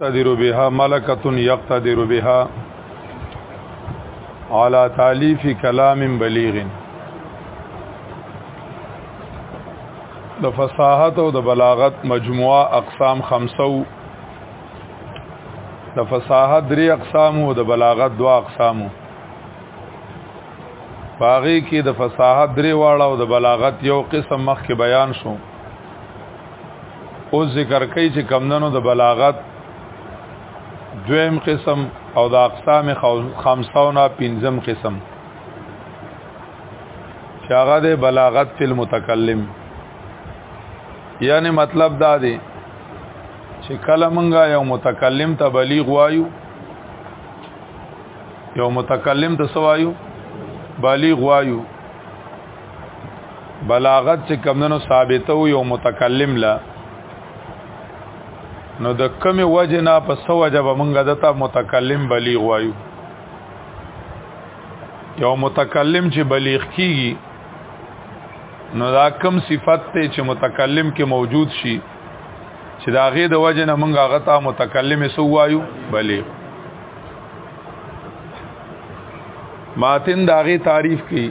تدیر بها ملکه یقتدر بها على تالیف کلام بلیغ د فصاحت او د بلاغت مجموعه اقسام خمسو د فصاحت درې اقسام او د بلاغت دوا اقسام باغی کې د فصاحت درې واړه او د بلاغت یو قسم مخکې بیان شو او ذکر کوي چې کمندنو د بلاغت دویم قسم او د اقسام خمسونه پنځم قسم شاغه د بلاغت فی المتکلم یعنی مطلب دا دی چې کله مونږه یو متکلم ته بلیغ وایو یو متکلم ته سوایو بلیغ وایو بلاغت چې کمندونو ثابته وي او متکلم لا نو د کمی وجه نه په سو وجه به مونږه دته متکلم بلیغ وایو یو متکلم چې بلیغ کیږي نو دا کم صفت ته چې متکلم کې موجود شي چې دا غي د وجه نه مونږه غتا متکلم سو وایو بلیغ ماتن داغي تعریف کی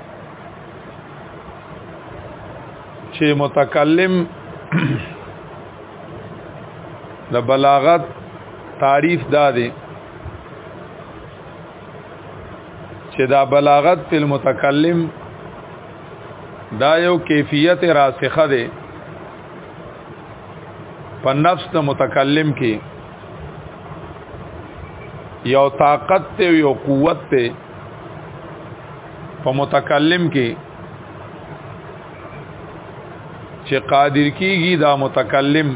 چې متکلم د بلاغت تعریف دا دی چې دا بلاغت په متکلم دا یو کیفیت راسخه ده په نفس د متکلم کې یو طاقت ته یو قوت ته په متکلم کې چې قادر کیږي دا متکلم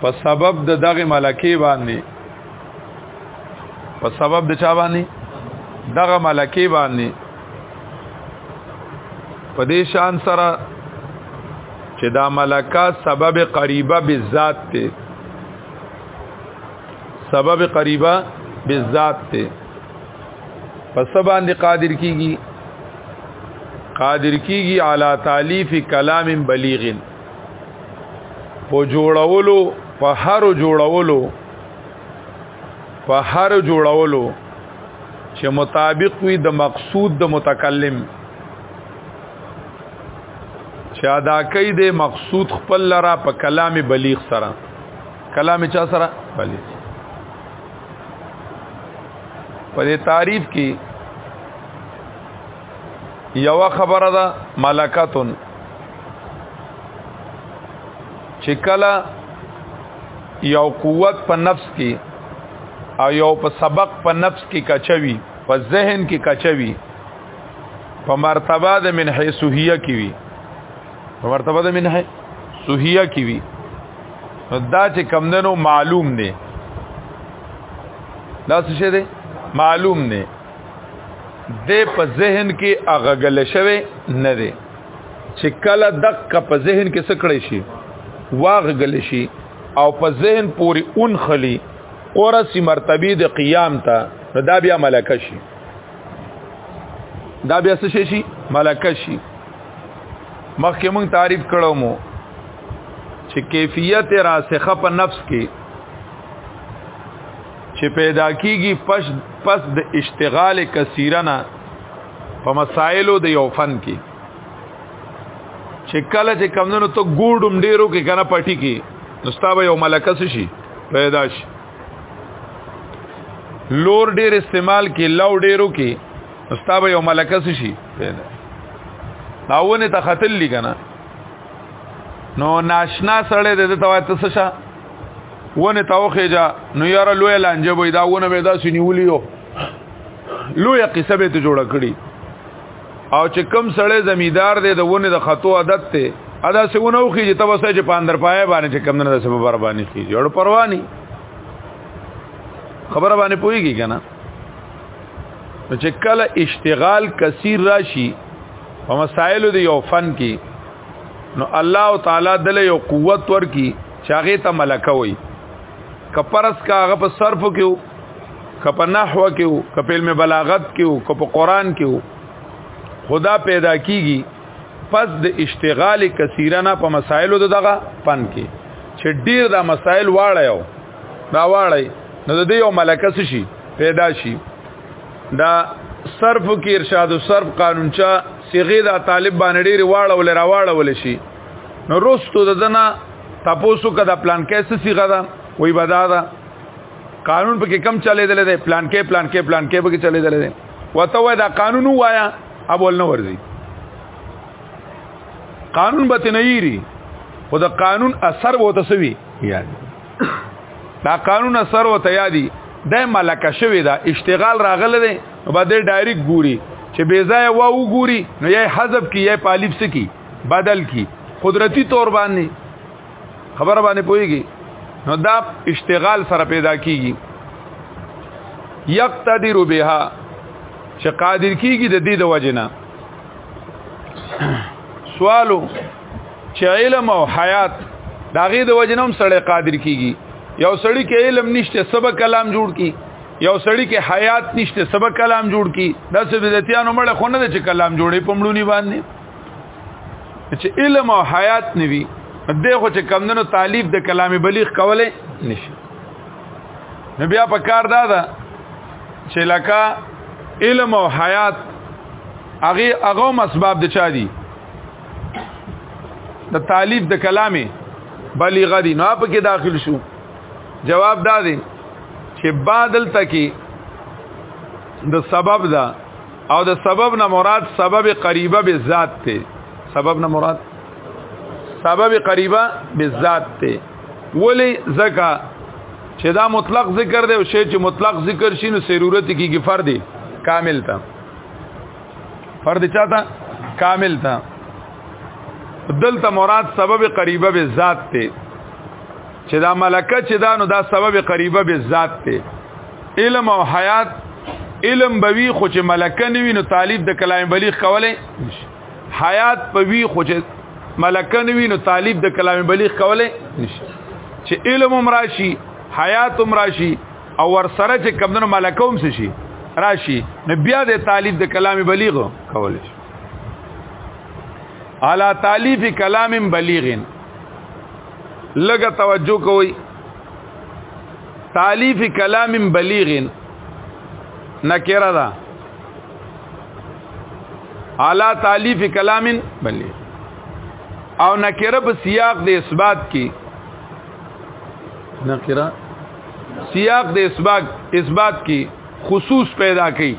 په سبب د دغه ملکه باندې په سبب د چا باندې دغه ملکه باندې په دې شان سره چې دا ملکه سبب قریبه بالذات ته سبب قریبا بالذات ته پس باندې قادر کیږي قادر کیږي علی تالیف کلام بلیغ په جوړولو په هر جوړولو په هر جوړولو چې مطابق وي د مقصود د متکلم چې ادا کوي د مقصود خپل لرا په کلام بلیغ سره کلام چا سره بلی په دې تعریف کې یو خبره ده ملکاتن چې کله یو قوت په نفس کې او یو په سبق په نفس کې کچوي په ذهن کې کچوي په مرتبه د من حیثیه کې وي مرتبه د منه سوهیه کی وی دا چې کمندنو معلوم دی دا څه شه دی معلوم نه د په ذهن کې اغغل شوی نه دی چې کله دقه په ذهن کې سکړې شي واغغل شي او په ذهن پوری اون خلی اورسی مرتبه د قیام ته دا بیا ملکه شي دا بیا څه شي ملکه شي مخکې مونږ تعریف کړو مو چې کیفیت راسخه په نفس کې چې پیدا کیږي پس پس د اشتغال کثیرنه په مسائلو د یو فن کې چې کله چې کمندونو ته ګوډم ډیرو کې کنه پټی کې نو ستابه یو ملکه شي پیدا شي لور ډیر استعمال کې لو ډیرو کې استاد یو ملکه شي پیدا داونه ته خطل لګنا نو ناشنا سره د توای ته څه ونه توخه جا نو یار لوی لانجه وې داونه به دا سنیولیو لوی قصه به ته جوړ کړی او چې کم سړی زمیدار دی د ونه د خطو عادت ته ادا سونه وخی چې تاسو چې پاندر پای باندې چې کم نه د سبب بر باندې کیږي اړ پروا نه خبره باندې پويږي کنه چې کله اشتغال کثیر راشي په مسائل دی یو فن کې نو الله تعالی دله یو قوت ورکی چې هغه ته ملکه وي کپرس کا هغه په صرف کې وو کپ نحو کې وو کپ علم بلاغت کې وو کپ قران کې وو خدا پیدا کیږي پس د اشتغال کثیره نه په مسائلو دغه پن کې چې ډیر دا مسائل واړی او دا واړی نو د دې یو ملکس شي پیدا شي دا صرف کې ارشاد او صرف قانونچا صيغه دا طالب باندې ډیر واړول راواړول شي نو روستو د دنا تاسو کده پلان کې څه صيغه ده وای بدا ده قانون پکې کم چلے دلې ده پلان کې پلان کې پلان کې پکې چلے دلې ده وته وای دا قانون وایا ابول نه ورزي قانون به نه یری خو دا قانون اثر وو تسوي یاد دا قانون اثر وو ته یادي د ملکه شوی دا اشتغال راغله ده نو بعد ډایرک ګوري چې بې ځای و وګوري نو یې حذف کی یې پالیب سکی بدل کی قدرتی طور باندې خبر باندې پويږي نو دا اشتغال سره پیدا کیږي یقتدر بها چې قادر کیږي د دې د وجنه سوالو چې علم او حیات دا غي د وجنه هم سره قادر کیږي یو سړی کې علم نشته سبق کلام جوړ کی یو سړی کې حیات نشته سبق کلام جوړ کی دا څه بدعتانو مړه خونه د کلام جوړې پمړونی باندې چې علم او حیات نوي دغه چې کمندونو تعلیف د کلام بلیغ کوله نشي نو بیا په کار دا ده چې لکه علم او حیات هغه هغه مسباب د چا دي د تعلیف د کلامه بلیغ دي نو په کې داخل شو جواب دا دی چې بادل تکي د سبب دا او د سبب نه مراد سبب قریبه به ذات ته سبب نه مراد سبب قریبه به ذات ته ولی زکا چې دا مطلق ذکر دی او شی چې مطلق ذکر شي نو ضرورت کیږي فرد کامل ته فرد چاته کامل ته دلته مراد سبب قریبه به ذات ته چې دا ملکه چې دا نو دا سبب قریبه به ذات ته علم او حیات علم بوي خو چې ملکه نه وي نو طالب د کلام بلیغ کولای حیات بوي خو چې ملکه نه وي نو طالب د کلام بلیغ کولای چې علم هم راشي حیات هم راشي او ور سره چې کمنو ملکه هم شي راشي نو بیا د طالب د کلام بلیغ کولای شي علا تالیف کلام بلیغ لګه توجه کوئ تالیف کلام بلیغ نکره ده اعلی تالیف کلام بلیغ او نکره په سیاق د اثبات کې نکره سیاق د اثبات اثبات کې خصوص پیدا کړي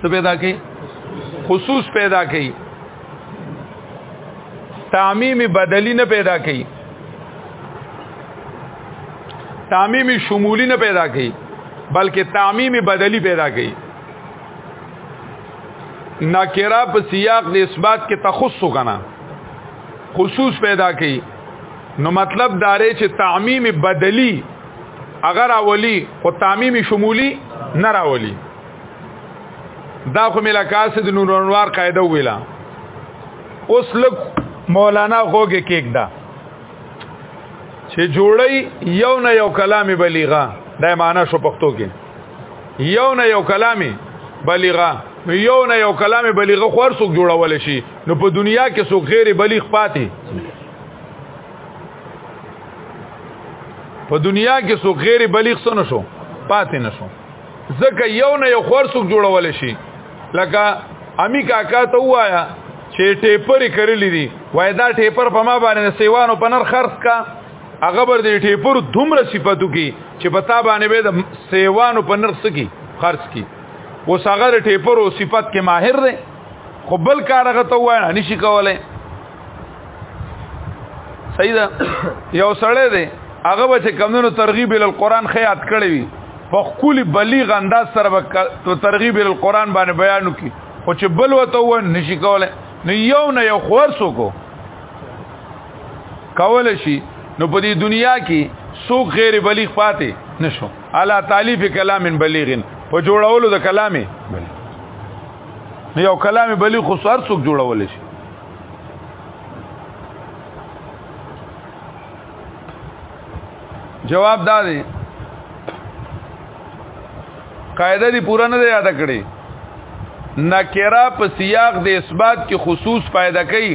څه پیدا کړي خصوص پیدا کړي تعمیم بدلی نه پیدا کړي تعمیم شمولی نه پیدا کړي بلکې تعمیم بدلی پیدا کړي نکرا په سیاق د اثبات کې تخصص کنا خصوص پیدا کړي نو مطلب دارې چې تعمیم بدلی اگر اولی او تعمیم شمولی نه راولي دا خو ملکاسد نور انوار قاعده ویلا اوس لګ مولانا خوګه کېږدا چې جوړی یو نه یو کلامي بلیغا دا معنا شو پښتو کې یو نه یو کلامي بلیغا یو نه یو کلامي بلیغا خور څوک جوړول شي نو په دنیا کې څوک غیر بلیغ پاتې په دنیا کې څوک غیر بلیغ سن شو پاتې نشو ځکه یو نه یو خور څوک جوړول شي لکه امی کاکا ته وایا چې ټیپرې کړلې دي وای دا ټیپر په ما باندې سیوانو په نر خرڅ کا هغه بر دې ټیپر دومره صفاتو کی چې په تا باندې به د سیوانو په نر سکی خرڅ کی اوس هغه ټیپر او صفات کې ماهر دی خو بل کار هغه ته وای نه شي کولای صحیح ده یو سړی دی هغه به چې کمونو ترغیب ال قرآن خیات کړی وي په خولي بلیغ انداز سره به ترغیب ال قرآن باندې بیان وکي او چې بل وته و نشي کولای نو یو نه یو خور سوکو کول شي نو په دې دنیا کې سو غیر بلیغ پاتې نشو الا تالیف کلام بلیغن په جوړولو د کلامې نو یو کلام بلیغ خو سر سوک جوړول شي جواب دا دی قاعده دی پورا نه یاد کړی نکرا په سیاق د اثبات کې خصوص پیدا کوي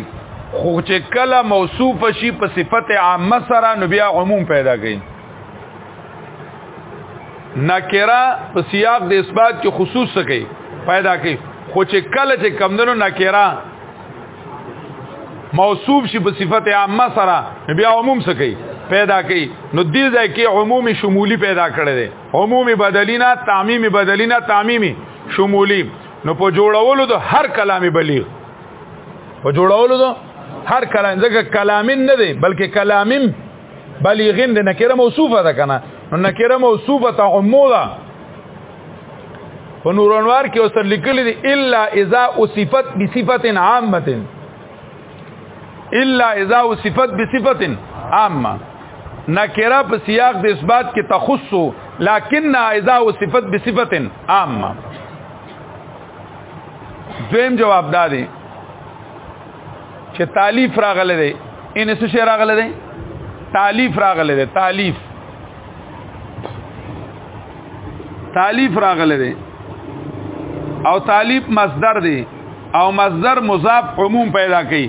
خو چې کله موصوف شي په صفت عامه سره نو بیا عموم پیدا کوي نکرا په سیاق د اثبات کې خصوص کوي پیدا کوي خو چې کله چې کمندونو نکرا موصوف شي په صفت عامه سره بیا عموم سکی پیدا کوي نو دې ځای کې عمومي شمولي پیدا کړي دي عمومي بدلینا تعمیمي بدلینا تعمیمي شمولي نو په جوړولو د هر کلامي بلیغ په جوړولو د هر کلام ځکه کلامین نه دی بلکې کلامیم بلیغین د نکره موصوفه ده کنه نو نکره موصوفه ته عمومه په نور انوار کې اوسر لیکلي دي الا اذا وصفت بصفه عامه الا اذا وصفت بصفه عامه نکره په سیاق د اثبات کې تخص لكن اذا وصفت بصفه عامه دویم جواب دادی چې تالیف راغله دي ان څه شی راغله دي تالیف راغله دي تالیف تالیف راغله دی او تالیف مصدر دی او مصدر مضاف عموم پیدا کوي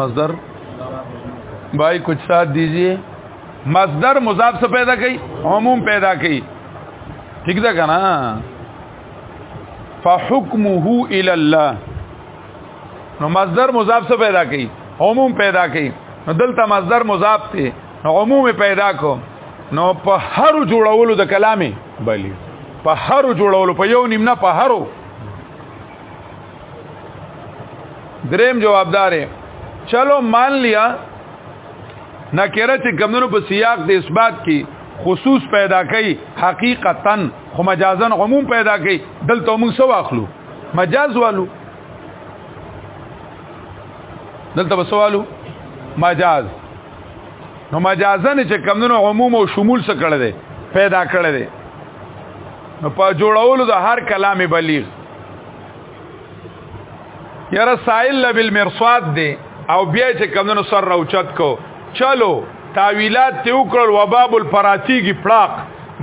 مصدر بھائی کچھ ساتھ دیجئے مصدر مضاف سے پیدا کی عموم پیدا کی ٹھیک تھا کنا فحکمه الى الله نو مصدر مضاف څه پیدا کوي عموم پیدا کوي نو دلته مصدر مضاف ته عموم پیدا کو نو په هر جوړولو د کلامي بلی په هر جوړولو په یو نیم نه په هرو دریم جوابدار چلو مان لیا نکره چې کمونو په سیاق د اثبات کې خصوص پیدا کړي حقیقتا خو مجازن عموم پیدا کړي دلته موږ سو واخلو مجاز والو دلته بسوالو مجاز نو مجازن چې کمونو عموم او شمول څخه کړه دي پیدا کړه دي نو په جوړولو د هر کلام بلیغ یاره سائل لبل مرصاد دی او بیا چې کمونو سر راوچت کو چلو تاویلات ته وکړ وباب الفراتیږي پړاق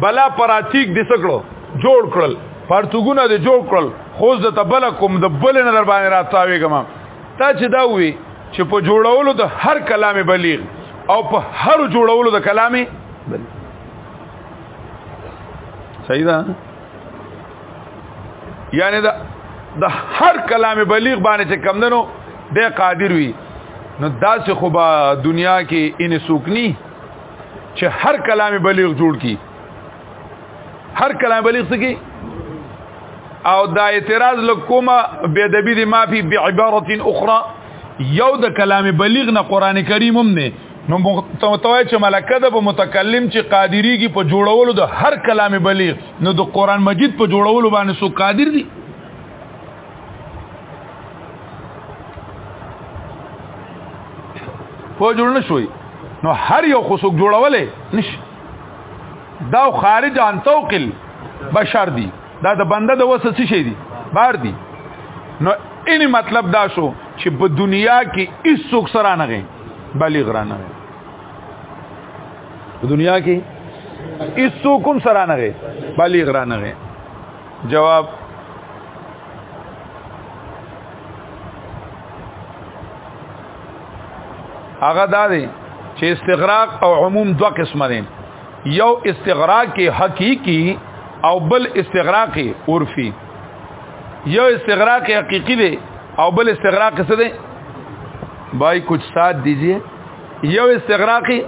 بلا پراتیک دسکړو جوړ کړل پرتګونه دې جوړ کړل خو زه ته بل کوم د بل نه در باندې راتاوي کوم تا چې دا وي چې په جوړولو د هر کلام بلیغ او په هر جوړولو د کلام بلیغ صحیح ده یعنی دا د هر کلام بلیغ باندې چې کم دنو د قادر وي نو داسې خو به دنیا کې ان سوکني چې هر کلام بلیغ جوړ کی هر کلام بلیغ سکی او دا اعتراض لکوما بیدبی دی ما فی بعبارت اخرى یو د کلام بلیغ نه قران کریم هم نه نو متوای چې ملکه د متکلم چې قادری کی په جوړولو د هر کلام بلیغ نو د قران مجید په جوړولو باندې سو قادر دي په جوړ نه شوي نو هر یو خو څوک جوړولې نشي دا خارج عن توقل بشر دی دا د بنده د وسه څه شي دی بار دی نو ان مطلب دا شو چې په دنیا کې هیڅ څوک سره نه غي بلغ را نه په دنیا کې هیڅ څوک هم سره نه غي بلغ را نه غي جواب هغه دا دی چې استغراق او عموم دوه قسمه دي یو استغراق حقيقي او بل استغراق عرفي یو استغراق حقيقي دی او بل استغراق څه دی بھائی کچھ ساتھ دیجئے یو استغراقی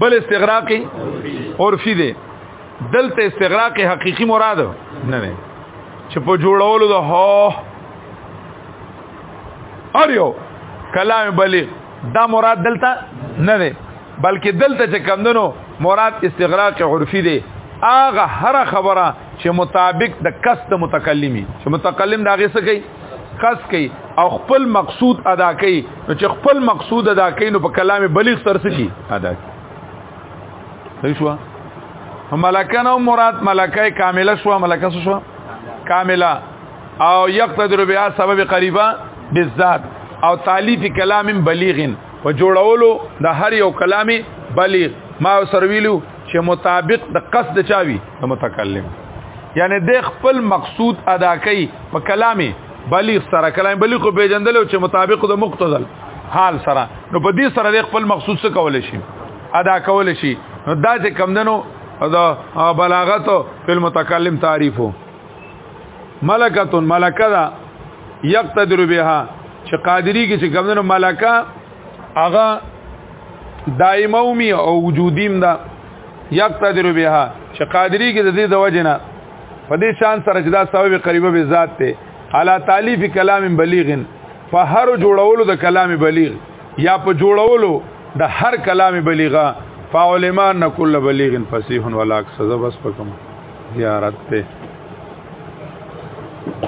بل استغراقی عرفی دی دلته استغراق حقيقي مراد نه نه چې په جوړولو د هو اړیو کلام بلیغ دا مراد دلته نه دی بلکې دلته چې کمندنو مراد استغراق عرفي دی اغه هر خبره چې مطابق د کست متکلمي چې متکلم دا غي سکی کس کوي او خپل مقصود ادا کوي نو چې خپل مقصود ادا کوي نو په کلام بلیغ سره سکی ادا کوي صحیح شو ملکه نو مراد ملکه کامله شو ملکه شو کامله او یقتدر بها سبب قریبا بالذات او تالیف کلام بلیغ و جوړولو د هر یو کلام بلیغ ما سرویلو چې مطابق د قصد چاوي د متکلم یعنی د خپل مقصود ادا کوي په کلامي بلیغ سره کلام بلیغ کو پیجندل چې مطابق د مقتضل حال سره نو په دې سره د خپل مقصود څه کول شي ادا کول شي نو دا چې کمندنو دا بلاغت په متکلم تعریفو ملکه ملکه دا یقتدر بها چې قادری کې چې کمنو ملکه هغه دائمه اومي او وجودیم دا یقتدر بها چې قادری کې د دې د وجنه په دې شان سره چې دا ثواب قریبه به ذات ته علا تالیف کلام بلیغ فهر جوړولو د کلام بلیغ یا په جوړولو د هر کلام بلیغه فعلمان نه کله بلیغ فصیح ولا اکسزه بس پکم زیارت ته